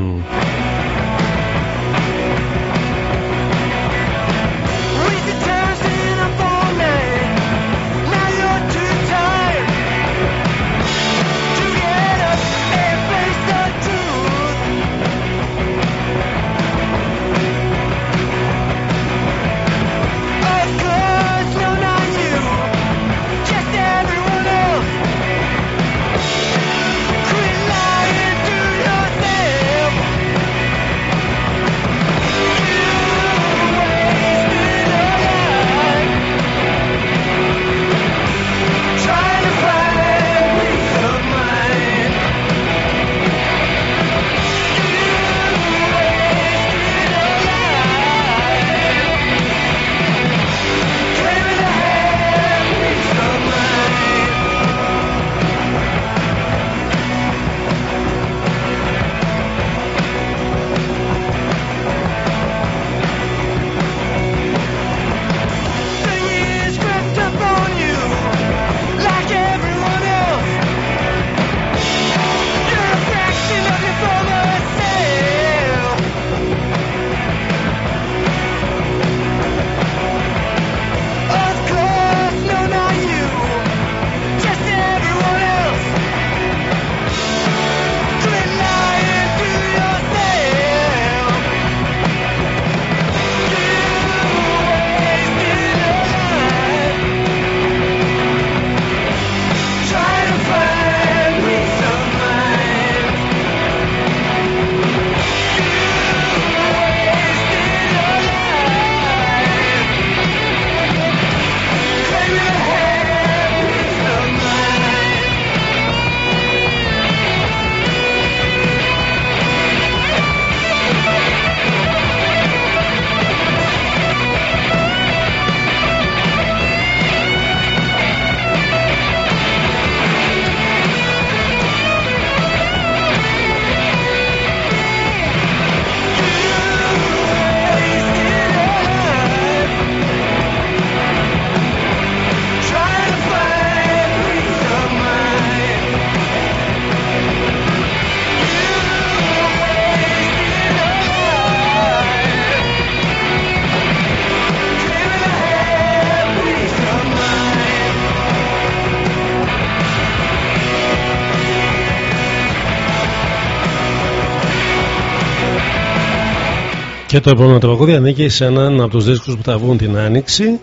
Και το επόμενο τραγούδι ανήκει σε έναν από τους δίσκους που θα βγουν την Άνοιξη.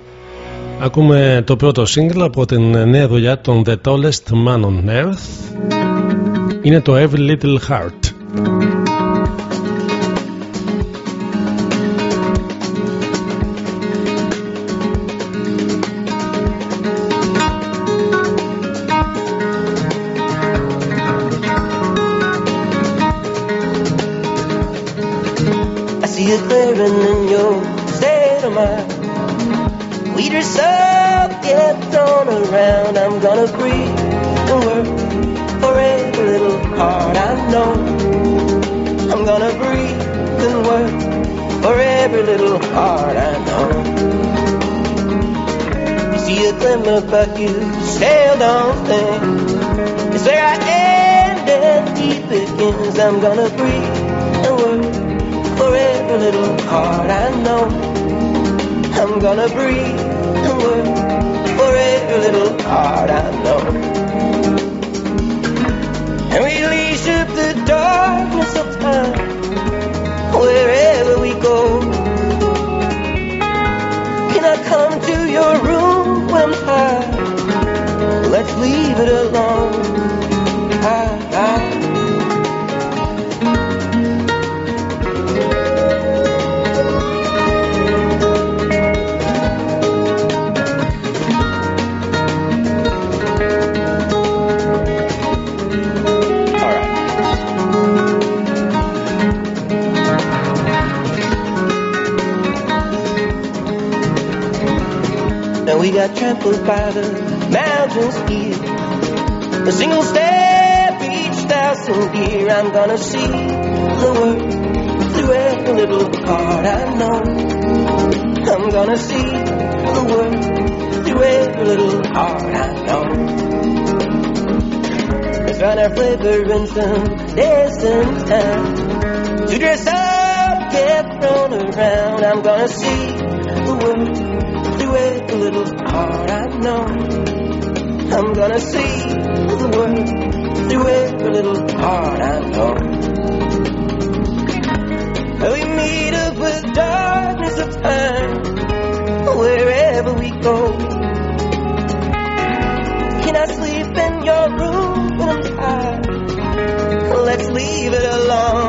Ακούμε το πρώτο σύγκλα από την νέα δουλειά των The Tallest Man on Earth. Είναι το Every Little Heart. But you still don't think. It's where I end and he begins. I'm gonna breathe and work for every little heart I know. I'm gonna breathe and work for every little heart I know. And release up the darkness of time wherever we go. Can I come to your room? Let's leave it alone. Ah, ah. I, I, we got trampled by the mountains here. A single step each thousand year. I'm gonna see the world through every little heart I know. I'm gonna see the world through every little heart I know. Find our flavor in some distant town. To dress up, get thrown around. I'm gonna see the world through every little heart I know. Gonna see the world through every little heart I know. We meet up with darkness of time wherever we go. Can I sleep in your room when I'm tired? Let's leave it alone.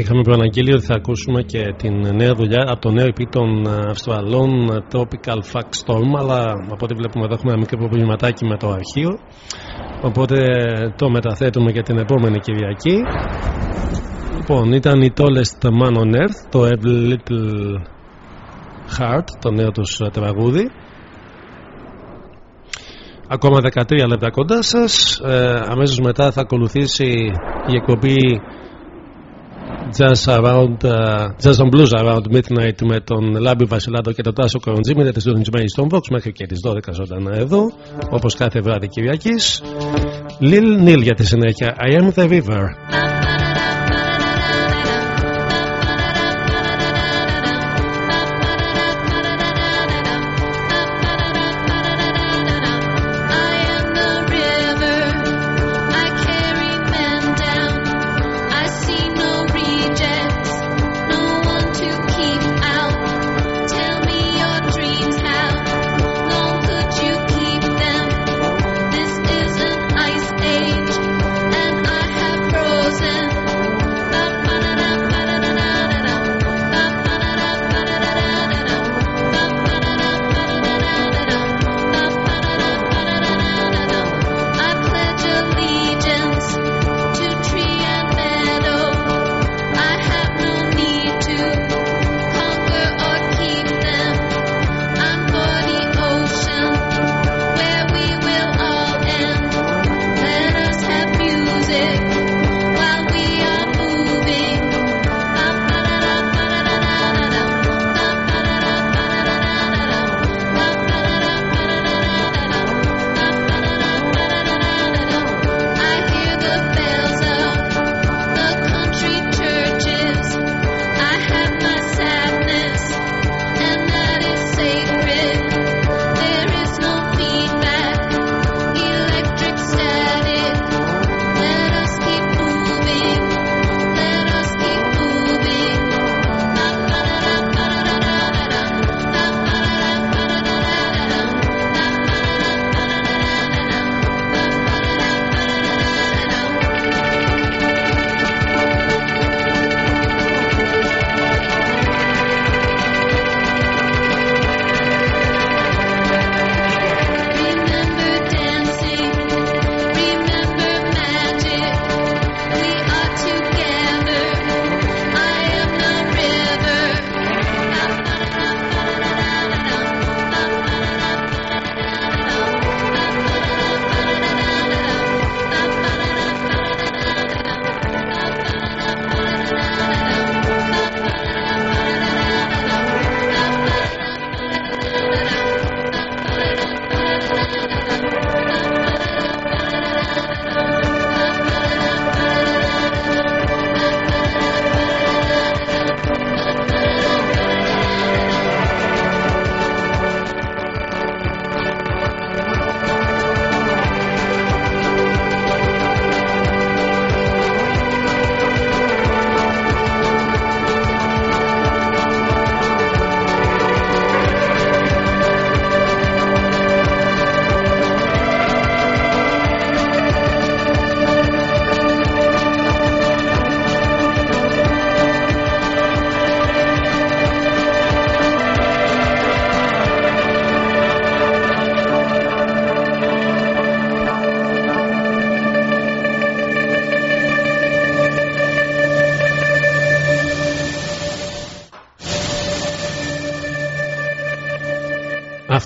Είχαμε προαναγγείλει ότι θα ακούσουμε και την νέα δουλειά από το νέο EP των Αυστραλών Tropical Fuck Storm αλλά από ό,τι βλέπουμε εδώ έχουμε ένα μικρό προβληματάκι με το αρχείο. Οπότε το μεταθέτουμε για την επόμενη Κυριακή. Λοιπόν, ήταν η Tallest Man on Earth το Every Little Heart το νέο τους τραγούδι. Ακόμα 13 λεπτά κοντά σας. Ε, αμέσως μετά θα ακολουθήσει η εκπομπή Jazz, around, uh, Jazz and Blues Around Midnight με τον Λάμπη Βασιλάτο και τον Τάσο Κοροντζή. Με τη συντονισμένη στον Vox μέχρι και τις 12 ζωντανά εδώ όπως κάθε βράδυ Κυριακής. Lil Neil για τη συνέχεια. I am the river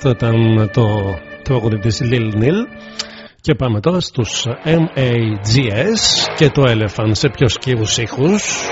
Αυτό ήταν το τραγούδι της Lil Και πάμε τώρα στους MAGS και το Elephant σε πιο σκύρους ήχους;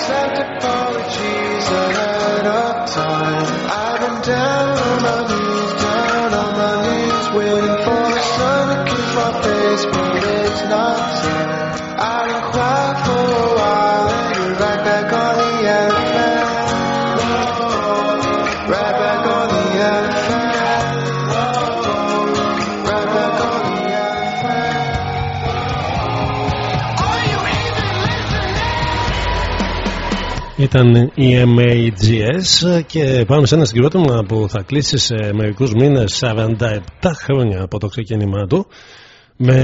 accept apologies ahead of time. I've been down. ήταν η MAGS και πάμε σε ένα συγκρότημα που θα κλείσει σε μερικούς μήνες 47 χρόνια από το ξεκίνημά του με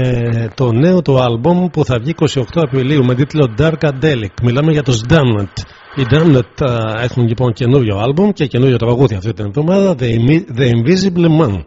το νέο του άλμπομ που θα βγει 28 Απριλίου με τίτλο Dark Darkadelic. Μιλάμε για τους Damned. Οι Damned uh, έχουν λοιπόν καινούριο άλμπομ και καινούριο τραγούδι αυτή την εβδομάδα The, Invi The Invisible Man.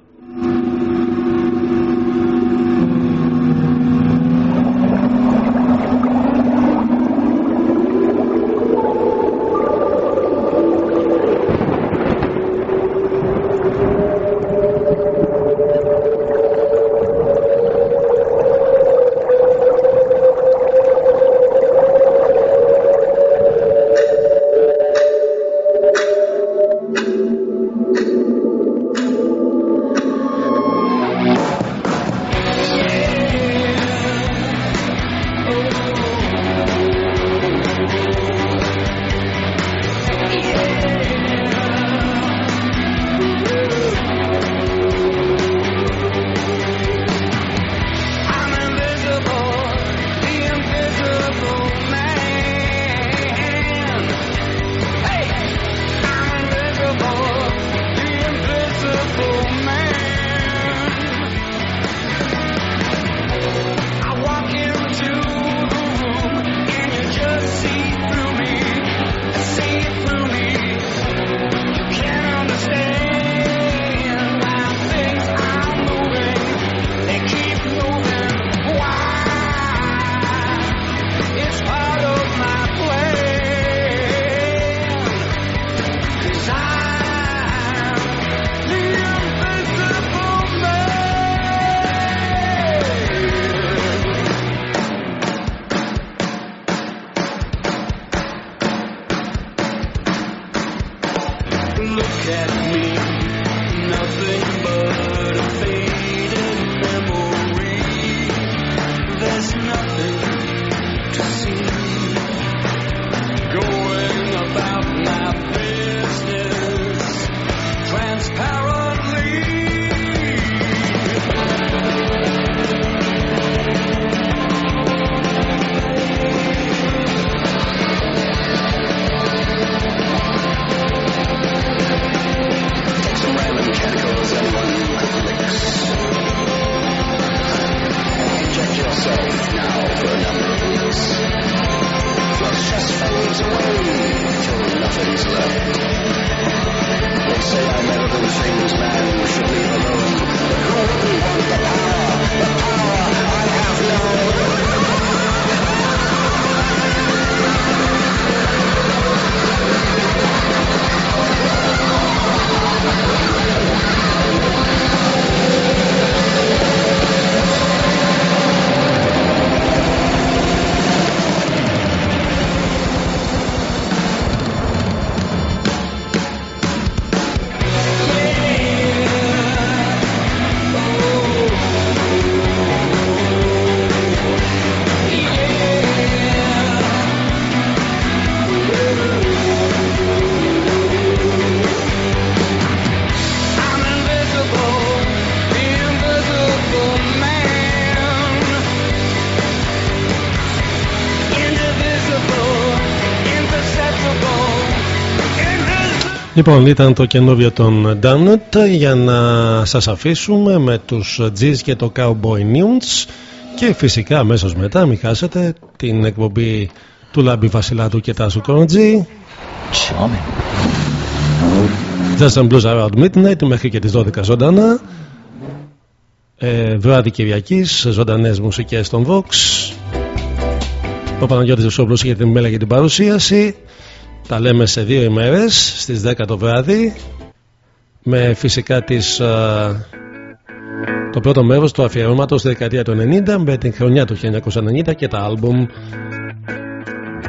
Λοιπόν, ήταν το καινούριο των Donut για να σας αφήσουμε με τους G's και το Cowboy News. Και φυσικά αμέσως μετά μην χάσετε την εκπομπή του Λάμπη Βασιλάτου και Τάσου Κόντζη Just and Blues Around Midnight μέχρι και τις 12 ζωντανά. Ε, βράδυ Κυριακής ζωντανές μουσικές των Vox. Ο Παναγιώτης Βουσόπουλος για την μέλα για την παρουσίαση τα λέμε σε δύο ημέρες στις 10 το βράδυ με φυσικά τις, α, το πρώτο μέρος του αφιερώματος στη δεκαετία του 90 με την χρονιά του 1990 και τα άλμπουμ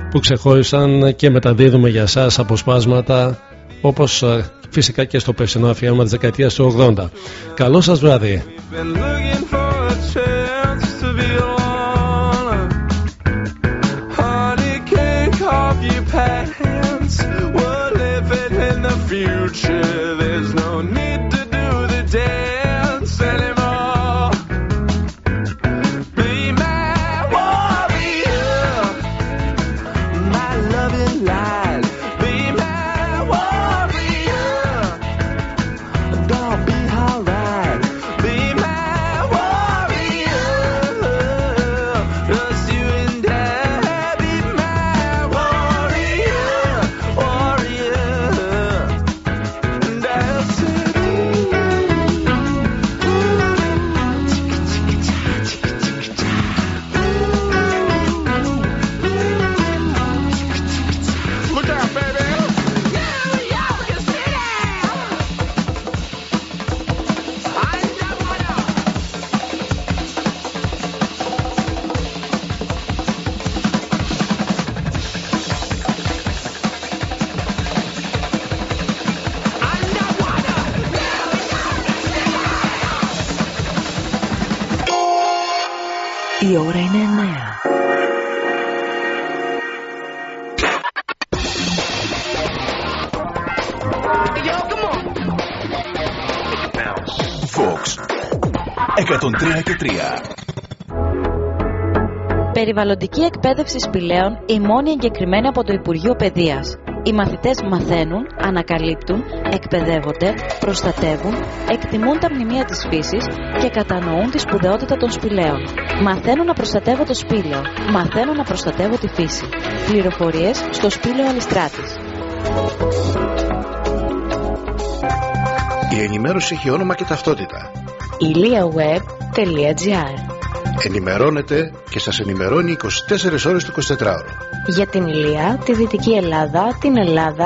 που ξεχώρισαν και μεταδίδουμε για σας αποσπάσματα όπως α, φυσικά και στο περσινό αφιέρωμα της δεκαετίας του 80. Καλό σας βράδυ. Περιβαλλοντική εκπαίδευση σπηλαίων η μόνη εγκεκριμένη από το Υπουργείο Παιδείας. Οι μαθητές μαθαίνουν, ανακαλύπτουν, εκπαιδεύονται, προστατεύουν, εκτιμούν τα μνημεία της φύσης και κατανοούν τη σπουδαιότητα των σπηλαίων. Μαθαίνουν να προστατεύω το σπήλαιο. Μαθαίνουν να προστατεύω τη φύση. Πληροφορίες στο σπήλαιο Αλιστράτης. Η ενημέρωση έχει όνομα και ταυτότητα. iliaweb.gr Ενημερώνετε και σας ενημερώνει 24 ώρες το 24ωρο. Για την Ηλία, τη Δυτική Ελλάδα, την Ελλάδα